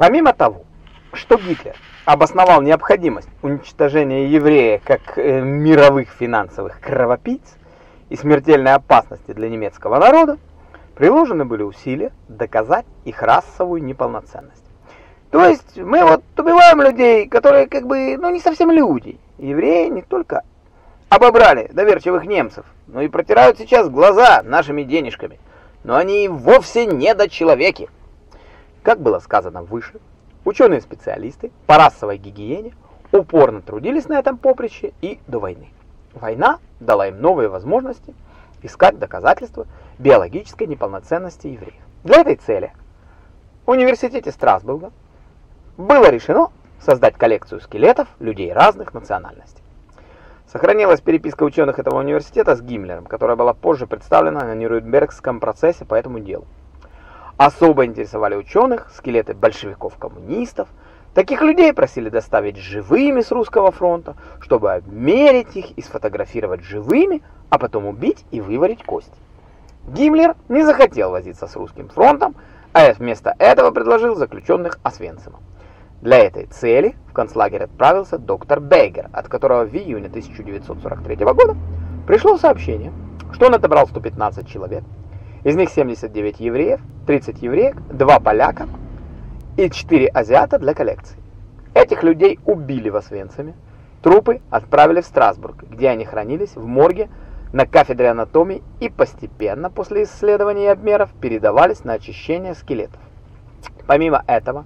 Помимо того, что Гитлер обосновал необходимость уничтожения евреев как э, мировых финансовых кровопийц и смертельной опасности для немецкого народа, приложены были усилия доказать их расовую неполноценность. То есть мы вот убиваем людей, которые как бы, ну не совсем люди. Евреи не только обобрали доверчивых немцев, но и протирают сейчас глаза нашими денежками. Но они вовсе не дочеловеки. Как было сказано выше, ученые-специалисты по расовой гигиене упорно трудились на этом поприще и до войны. Война дала им новые возможности искать доказательства биологической неполноценности евреев. Для этой цели в университете Страсбурга было решено создать коллекцию скелетов людей разных национальностей. Сохранилась переписка ученых этого университета с Гиммлером, которая была позже представлена на Нюрнбергском процессе по этому делу. Особо интересовали ученых скелеты большевиков-коммунистов. Таких людей просили доставить живыми с русского фронта, чтобы обмерить их и сфотографировать живыми, а потом убить и выварить кости. Гиммлер не захотел возиться с русским фронтом, а вместо этого предложил заключенных Освенцима. Для этой цели в концлагерь отправился доктор Бейгер, от которого в июне 1943 года пришло сообщение, что он отобрал 115 человек, из них 79 евреев, 30 евреек, 2 поляка и 4 азиата для коллекции. Этих людей убили в Освенциме, трупы отправили в Страсбург, где они хранились в морге на кафедре анатомии и постепенно после исследований и обмеров передавались на очищение скелетов. Помимо этого,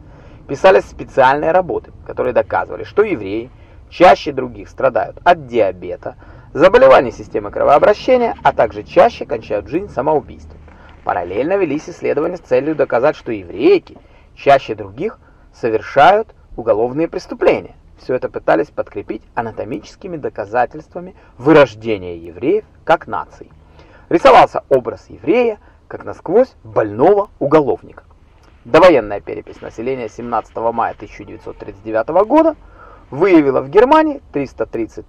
писались специальные работы, которые доказывали, что евреи чаще других страдают от диабета, заболеваний системы кровообращения, а также чаще кончают жизнь самоубийством. Параллельно велись исследования с целью доказать, что еврейки чаще других совершают уголовные преступления. Все это пытались подкрепить анатомическими доказательствами вырождения евреев как нации. Рисовался образ еврея как насквозь больного уголовника. Довоенная перепись населения 17 мая 1939 года выявила в Германии 330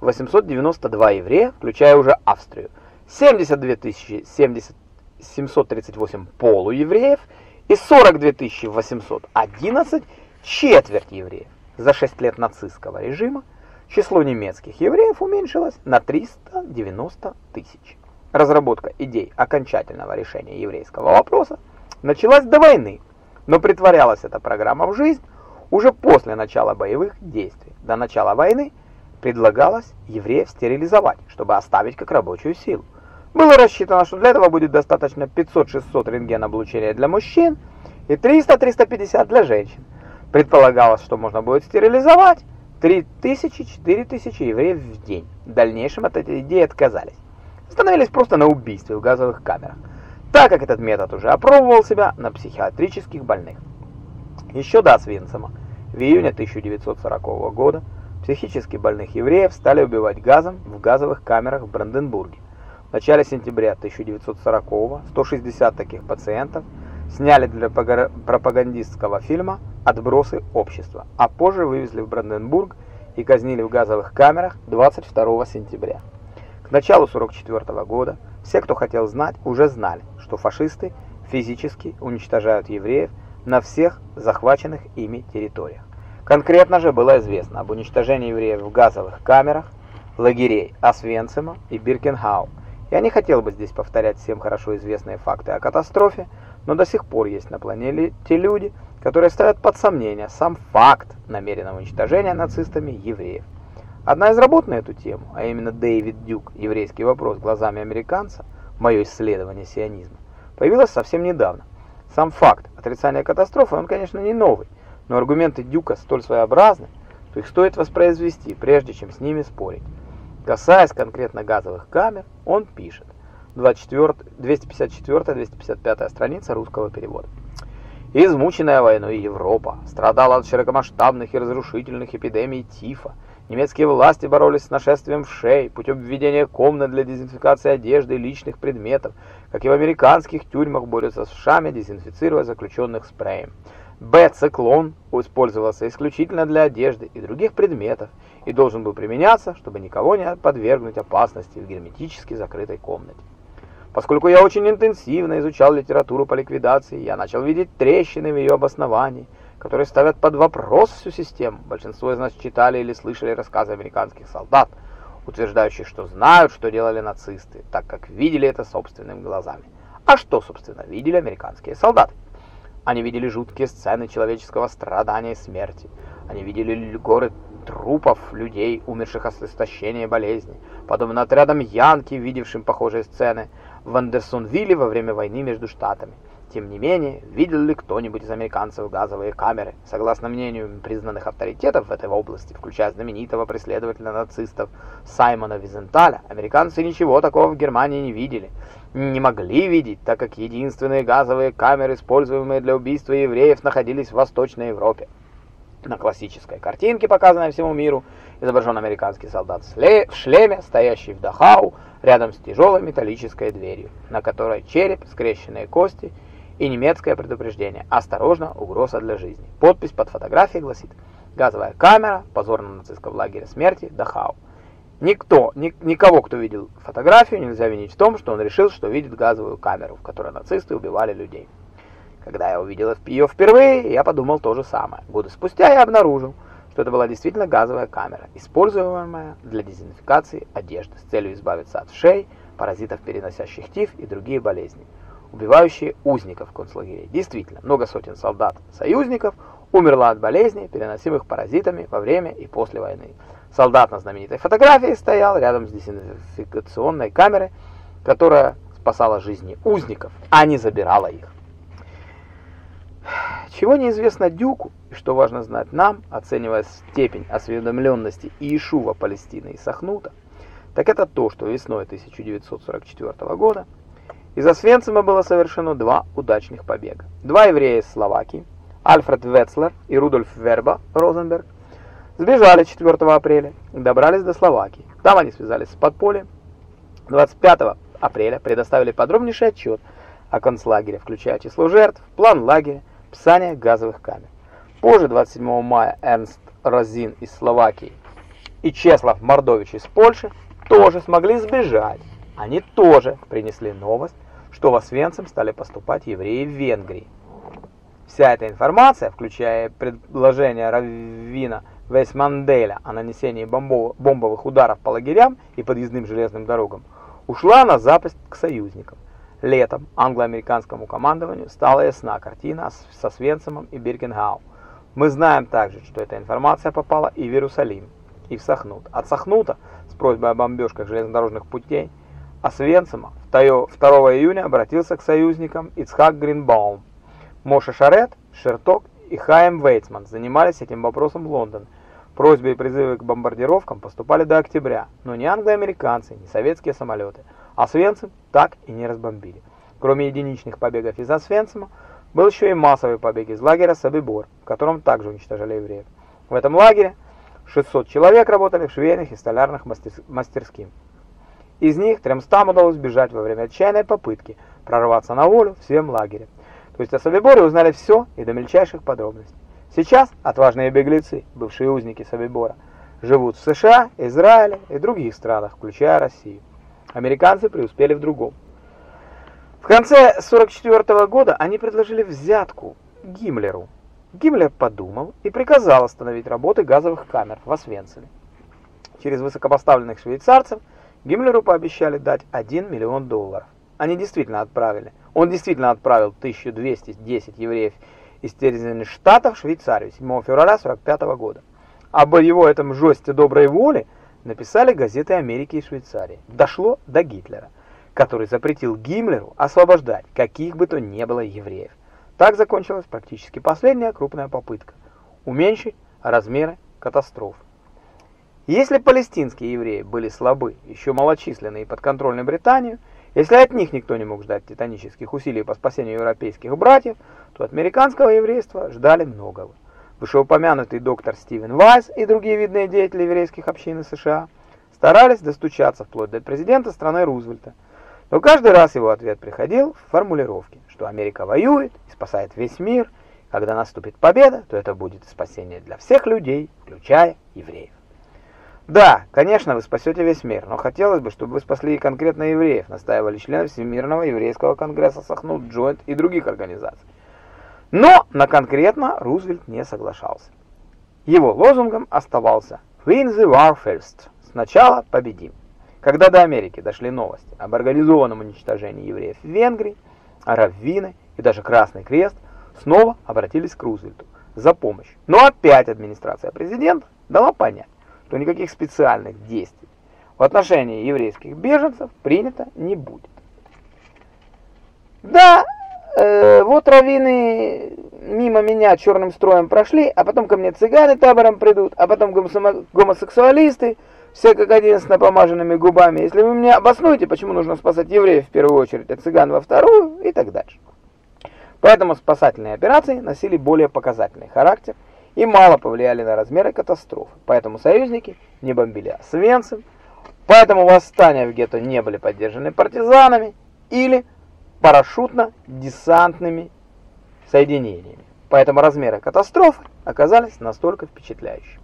892 еврея, включая уже Австрию, 72 738 полуевреев и 42 811 четверть евреев. За 6 лет нацистского режима число немецких евреев уменьшилось на 390 тысяч. Разработка идей окончательного решения еврейского вопроса началась до войны, но притворялась эта программа в жизнь уже после начала боевых действий. До начала войны предлагалось евреев стерилизовать, чтобы оставить как рабочую силу. Было рассчитано, что для этого будет достаточно 500-600 рентген-облучения для мужчин и 300-350 для женщин. Предполагалось, что можно будет стерилизовать 3000-4000 евреев в день. В дальнейшем от этой идеи отказались. Остановились просто на убийстве в газовых камерах так как этот метод уже опробовал себя на психиатрических больных. Еще до Освенцима, в июне 1940 года, психически больных евреев стали убивать газом в газовых камерах в Бранденбурге. В начале сентября 1940 160 таких пациентов сняли для пропагандистского фильма «Отбросы общества», а позже вывезли в Бранденбург и казнили в газовых камерах 22 сентября. К началу 1944 года все, кто хотел знать, уже знали, что фашисты физически уничтожают евреев на всех захваченных ими территориях. Конкретно же было известно об уничтожении евреев в газовых камерах, лагерей Освенцима и Биркенхау. Я не хотел бы здесь повторять всем хорошо известные факты о катастрофе, но до сих пор есть на планете люди, которые ставят под сомнение сам факт намеренного уничтожения нацистами евреев. Одна из работ на эту тему, а именно Дэвид Дюк «Еврейский вопрос глазами американца. Мое исследование сионизма», появилась совсем недавно. Сам факт отрицания катастрофы, он, конечно, не новый, но аргументы Дюка столь своеобразны, что их стоит воспроизвести, прежде чем с ними спорить. Касаясь конкретно газовых камер, он пишет. 254-255 страница русского перевода. Измученная войной Европа страдала от широкомасштабных и разрушительных эпидемий тифа, Немецкие власти боролись с нашествием вшей путем введения комнат для дезинфекции одежды и личных предметов, как и в американских тюрьмах борются с вшами, дезинфицируя заключенных спреем. Б-циклон использовался исключительно для одежды и других предметов и должен был применяться, чтобы никого не подвергнуть опасности в герметически закрытой комнате. Поскольку я очень интенсивно изучал литературу по ликвидации, я начал видеть трещины в ее обосновании, которые ставят под вопрос всю систему. Большинство из нас читали или слышали рассказы американских солдат, утверждающих, что знают, что делали нацисты, так как видели это собственными глазами. А что, собственно, видели американские солдаты? Они видели жуткие сцены человеческого страдания и смерти. Они видели горы трупов людей, умерших от истощения и болезни, подобно отрядам Янки, видевшим похожие сцены в Андерсонвилле во время войны между штатами. Тем не менее, видел ли кто-нибудь из американцев газовые камеры? Согласно мнению признанных авторитетов в этой области, включая знаменитого преследователя нацистов Саймона Визенталя, американцы ничего такого в Германии не видели. Не могли видеть, так как единственные газовые камеры, используемые для убийства евреев, находились в Восточной Европе. На классической картинке, показанной всему миру, изображен американский солдат в шлеме, стоящий в Дахау, рядом с тяжелой металлической дверью, на которой череп, скрещенные кости и немецкое предупреждение «Осторожно, угроза для жизни». Подпись под фотографией гласит «Газовая камера, позор на нацистском лагере смерти, Дахау». Никто, ни, никого, кто видел фотографию, нельзя винить в том, что он решил, что видит газовую камеру, в которой нацисты убивали людей. Когда я увидел ее впервые, я подумал то же самое. Годы спустя я обнаружил, что это была действительно газовая камера, используемая для дезинфекции одежды с целью избавиться от шей, паразитов, переносящих тиф и другие болезни убивающие узников концлагерей. Действительно, много сотен солдат-союзников умерло от болезней, переносимых паразитами во время и после войны. Солдат на знаменитой фотографии стоял рядом с дезинфекционной камерой, которая спасала жизни узников, а не забирала их. Чего неизвестно Дюку, и что важно знать нам, оценивая степень осведомленности Иешува Палестины и Сахнута, так это то, что весной 1944 года из Освенцима было совершено два удачных побега. Два еврея из Словакии, Альфред Вецлер и Рудольф Верба Розенберг, сбежали 4 апреля и добрались до Словакии. Там они связались с подпольем. 25 апреля предоставили подробнейший отчет о концлагере, включая число жертв, план лагеря, писание газовых камер. Позже, 27 мая, Эрнст Розин из Словакии и Чеслав Мордович из Польши тоже смогли сбежать. Они тоже принесли новость, что в Освенцим стали поступать евреи в Венгрии. Вся эта информация, включая предложение Раввина Вейсманделя о нанесении бомбовых ударов по лагерям и подъездным железным дорогам, ушла на запад к союзникам. Летом англо-американскому командованию стала ясна картина со Свенцемом и Биркенгау. Мы знаем также, что эта информация попала и в Иерусалим, и в Сахнут. От Сахнута с просьбой о бомбежках железнодорожных путей Освенцима 2 июня обратился к союзникам Ицхак Гринбаум. Моше Шарет, Шерток и Хайм Вейцман занимались этим вопросом в Лондоне. Просьбы и призывы к бомбардировкам поступали до октября, но ни англо-американцы, ни советские самолеты Освенцим так и не разбомбили. Кроме единичных побегов из Освенцима, был еще и массовый побег из лагеря Собибор, в котором также уничтожали евреев. В этом лагере 600 человек работали в швейных и столярных мастерских. Из них 300 удалось бежать во время отчаянной попытки прорваться на волю всем лагерем. То есть о Собиборе узнали все и до мельчайших подробностей. Сейчас отважные беглецы, бывшие узники Собибора, живут в США, Израиле и других странах, включая Россию. Американцы преуспели в другом. В конце 44 года они предложили взятку Гиммлеру. Гиммлер подумал и приказал остановить работы газовых камер в Освенциме. Через высокопоставленных швейцарцев Гиммлеру пообещали дать 1 миллион долларов. Они действительно отправили. Он действительно отправил 1210 евреев из Штатов в Швейцарию 7 февраля 45 года. Об его этом жесте доброй воли написали газеты Америки и Швейцарии. Дошло до Гитлера, который запретил Гиммлеру освобождать каких бы то ни было евреев. Так закончилась практически последняя крупная попытка уменьшить размеры катастрофы. Если палестинские евреи были слабы, еще малочисленны и подконтрольны Британию, если от них никто не мог ждать титанических усилий по спасению европейских братьев, то от американского еврейства ждали многого. Вышеупомянутый доктор Стивен Вайс и другие видные деятели еврейских общин США старались достучаться вплоть до президента страны Рузвельта, но каждый раз его ответ приходил в формулировке, что Америка воюет и спасает весь мир, когда наступит победа, то это будет спасение для всех людей, включая евреев. Да, конечно, вы спасете весь мир, но хотелось бы, чтобы вы спасли и конкретно евреев, настаивали члены Всемирного еврейского конгресса Сахнут, Джойнт и других организаций. Но на конкретно Рузвельт не соглашался. Его лозунгом оставался «Win the war first» – «Сначала победим». Когда до Америки дошли новости об организованном уничтожении евреев в Венгрии, раввины и даже Красный Крест снова обратились к Рузвельту за помощью. Но опять администрация президента дала понять, что никаких специальных действий в отношении еврейских беженцев принято не будет. Да, э, вот раввины мимо меня черным строем прошли, а потом ко мне цыгане табором придут, а потом гомосексуалисты, все как один с напомаженными губами. Если вы мне обоснуете, почему нужно спасать евреев в первую очередь, а цыган во вторую и так дальше. Поэтому спасательные операции носили более показательный характер и мало повлияли на размеры катастрофы. Поэтому союзники не бомбили Освенцим, поэтому восстания в гетто не были поддержаны партизанами или парашютно-десантными соединениями. Поэтому размеры катастрофы оказались настолько впечатляющими.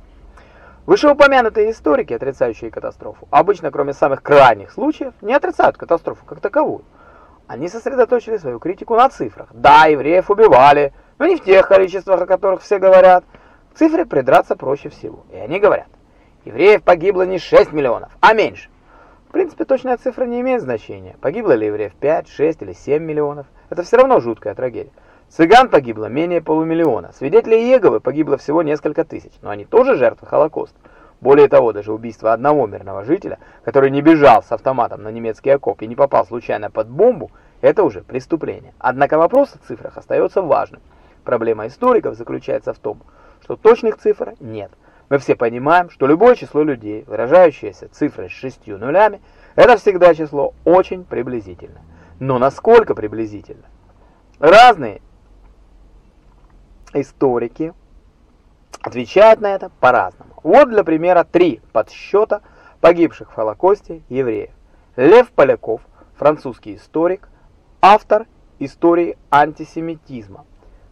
Вышеупомянутые историки, отрицающие катастрофу, обычно, кроме самых крайних случаев, не отрицают катастрофу как таковую. Они сосредоточили свою критику на цифрах. Да, евреев убивали, но не в тех количествах, о которых все говорят. К цифре придраться проще всего. И они говорят, евреев погибло не 6 миллионов, а меньше. Принципе, точная цифра не имеет значения. Погибло ли евреев 5, 6 или 7 миллионов. Это все равно жуткая трагедия. Цыган погибло менее полумиллиона. Свидетелей Иеговы погибло всего несколько тысяч, но они тоже жертвы Холокоста. Более того, даже убийство одного мирного жителя, который не бежал с автоматом на немецкий окоп и не попал случайно под бомбу, это уже преступление. Однако вопрос о цифрах остается важным. Проблема историков заключается в том, что точных цифр нет. Мы все понимаем, что любое число людей, выражающееся цифрой с шестью нулями, это всегда число очень приблизительно. Но насколько приблизительно? Разные историки отвечают на это по-разному. Вот для примера три подсчета погибших в Холокосте евреев. Лев Поляков, французский историк, автор истории антисемитизма,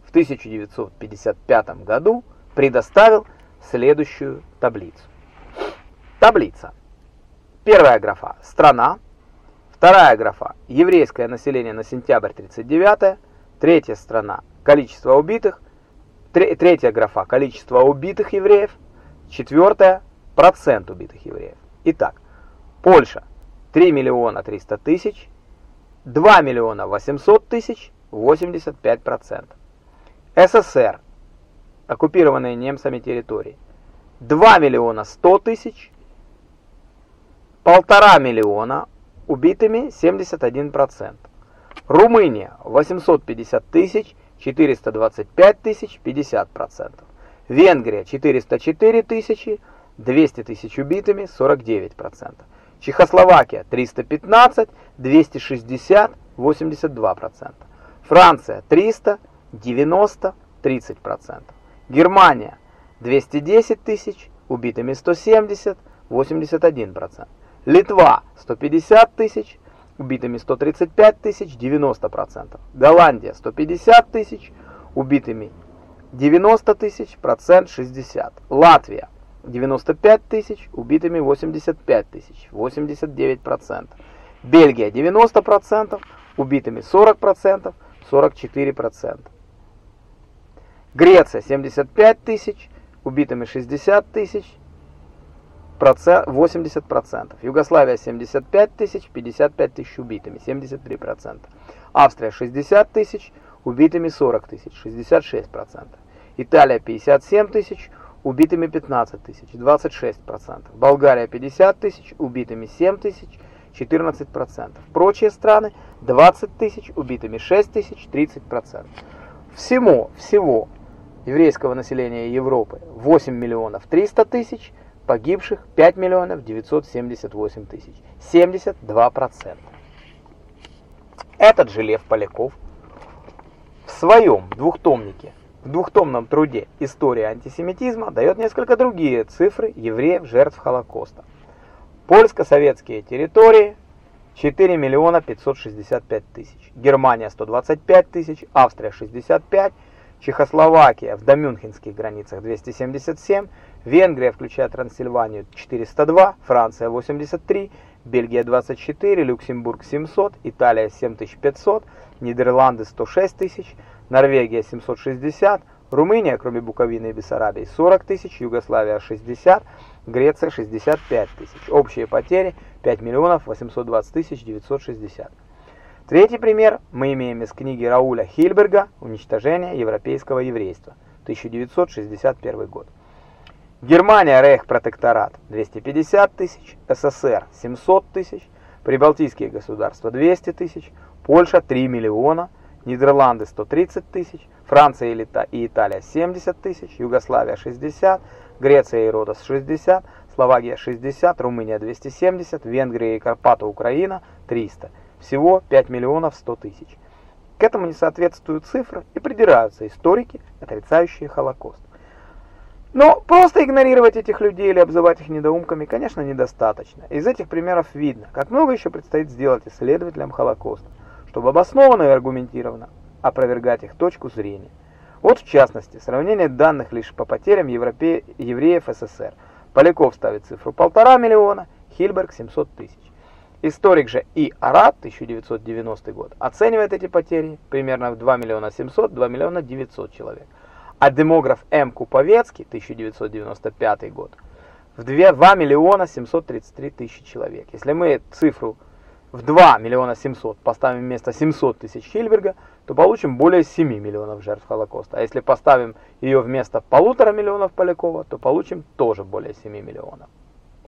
в 1955 году предоставил следующую таблицу. Таблица. Первая графа – страна. Вторая графа – еврейское население на сентябрь 39 Третья страна – количество убитых. Третья графа – количество убитых евреев. Четвертая – процент убитых евреев. Итак, Польша – 3 миллиона 300 тысяч, 2 миллиона 800 тысяч, 85%. СССР – оккупированные немцами территории – 2 миллиона 100 тысяч, 1,5 миллиона убитыми 71%. Румыния 850 тысяч, 425 тысяч, 50%. Венгрия 404 тысячи, 200 тысяч убитыми, 49%. Чехословакия 315, 260, 82%. Франция 300, 90, 30%. Германия 210 тысяч, убитыми 170, 81%. Литва 150 тысяч, убитыми 135 тысяч, 90%. Голландия 150 тысяч, убитыми 90 тысяч, процент 60. Латвия 95 тысяч, убитыми 85 тысяч, 89%. Бельгия 90%, убитыми 40%, 44%. Греция 75 тысяч, убитыми 60 тысяч, 80%. Югославия 75 тысяч, 55 тысяч убитыми, 73%. Австрия 60 тысяч, убитыми 40 тысяч, 66%. Италия 57 тысяч, убитыми 15 тысяч, 26%. Болгария 50 тысяч, убитыми 7 тысяч, 14%. Прочие страны 20 тысяч, убитыми 6 тысяч, 30%. Всему, всего еврейского населения Европы 8 миллионов 300 тысяч, погибших 5 миллионов 978 тысяч, 72%. Этот же Лев Поляков в своем двухтомнике, в двухтомном труде «История антисемитизма» дает несколько другие цифры евреев жертв Холокоста. Польско-советские территории 4 миллиона 565 тысяч, Германия 125 тысяч, Австрия 65, Чехословакия в домюнхенских границах 277, Венгрия, включая Трансильванию, 402, Франция 83, Бельгия 24, Люксембург 700, Италия 7500, Нидерланды 106 тысяч, Норвегия 760, Румыния, кроме Буковины и Бессарабии, 40 тысяч, Югославия 60, Греция 65 тысяч. Общие потери 5 миллионов 820 тысяч 960. Третий пример мы имеем из книги Рауля Хильберга «Уничтожение европейского еврейства», 1961 год. Германия, Рейх-протекторат 250 тысяч, СССР 700 тысяч, Прибалтийские государства 200 тысяч, Польша 3 миллиона, Нидерланды 130 тысяч, Франция и Италия 70 тысяч, Югославия 60, Греция и Родос 60, Словакия 60, Румыния 270, Венгрия и Карпаты Украина 300. Всего 5 миллионов 100 тысяч. К этому не соответствуют цифры и придираются историки, отрицающие Холокост. Но просто игнорировать этих людей или обзывать их недоумками, конечно, недостаточно. Из этих примеров видно, как много еще предстоит сделать исследователям Холокоста, чтобы обоснованно и аргументированно опровергать их точку зрения. Вот в частности, сравнение данных лишь по потерям европе... евреев СССР. Поляков ставит цифру полтора миллиона, Хильберг 700 тысяч. Историк же И. Арат, 1990 год, оценивает эти потери примерно в 2 миллиона 700, 2 миллиона 900 человек. А демограф М. Куповецкий, 1995 год, в 2, 2 миллиона 733 тысячи человек. Если мы цифру в 2 миллиона 700 поставим вместо 700 тысяч Хильберга, то получим более 7 миллионов жертв Холокоста. А если поставим ее вместо полутора миллионов Полякова, то получим тоже более 7 миллионов.